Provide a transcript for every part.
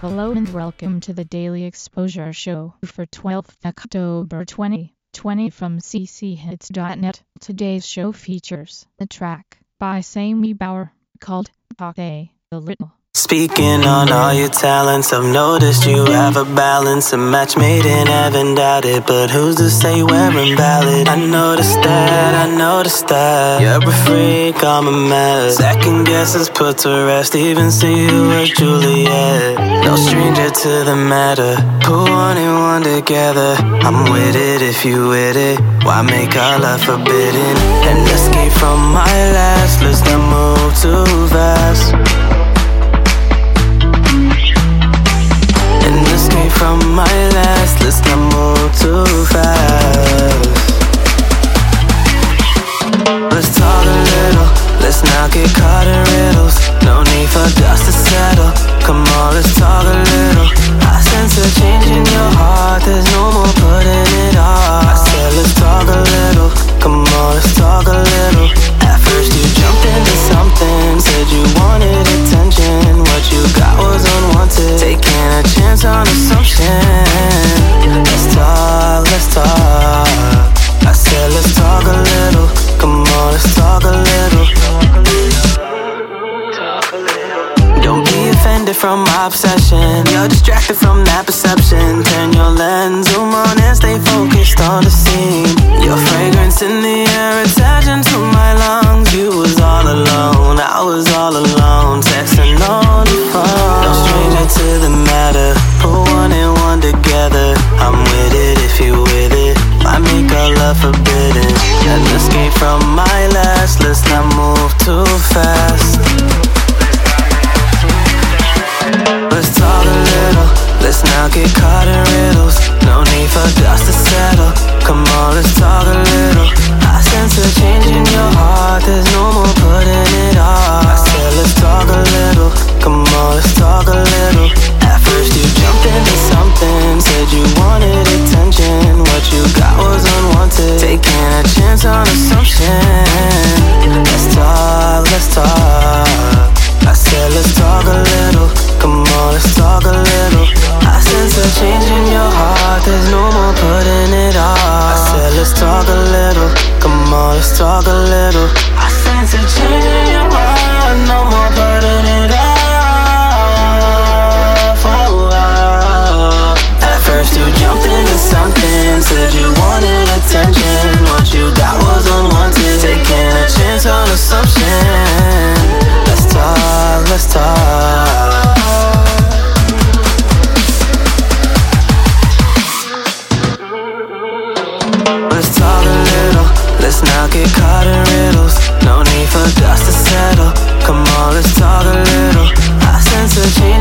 Hello and welcome to the Daily Exposure Show for 12th October 2020 from cchits.net. Today's show features a track by Sammy Bauer called Talk A Little. Speaking on all your talents, I've noticed you have a balance. A match made in heaven, doubt it. But who's to say we're invalid? I noticed that, I noticed that. You're a freak, I'm a mess. Second guesses put to rest, even see you as Juliet. No stranger to the matter. Put one and one together. I'm with it if you with it. Why make our love forbidden? And escape from my last, let's not move too offended from my obsession. You're distracted from that perception. Turn your lens, zoom on and stay focused on the scene. Your fragrance in the air, it's to let's talk a little. I sense a change in your heart No more putting it off oh, oh. At first you jumped into something Said you wanted attention. What you got was unwanted Taking a chance on assumption. Let's talk, let's talk. Let's talk Let's not get caught in riddles. No need for dust to settle. Come on, let's talk a little. I sense a change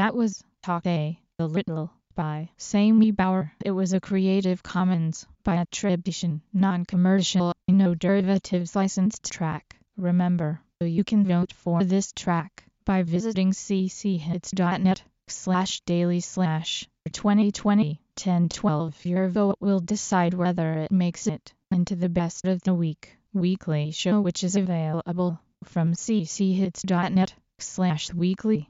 That was Talk A The Little by Sammy Bauer. It was a Creative Commons by attribution, non-commercial, no derivatives licensed track. Remember, you can vote for this track by visiting cchits.net slash daily slash 2020 1012. Your vote will decide whether it makes it into the best of the week weekly show which is available from cchits.net slash weekly.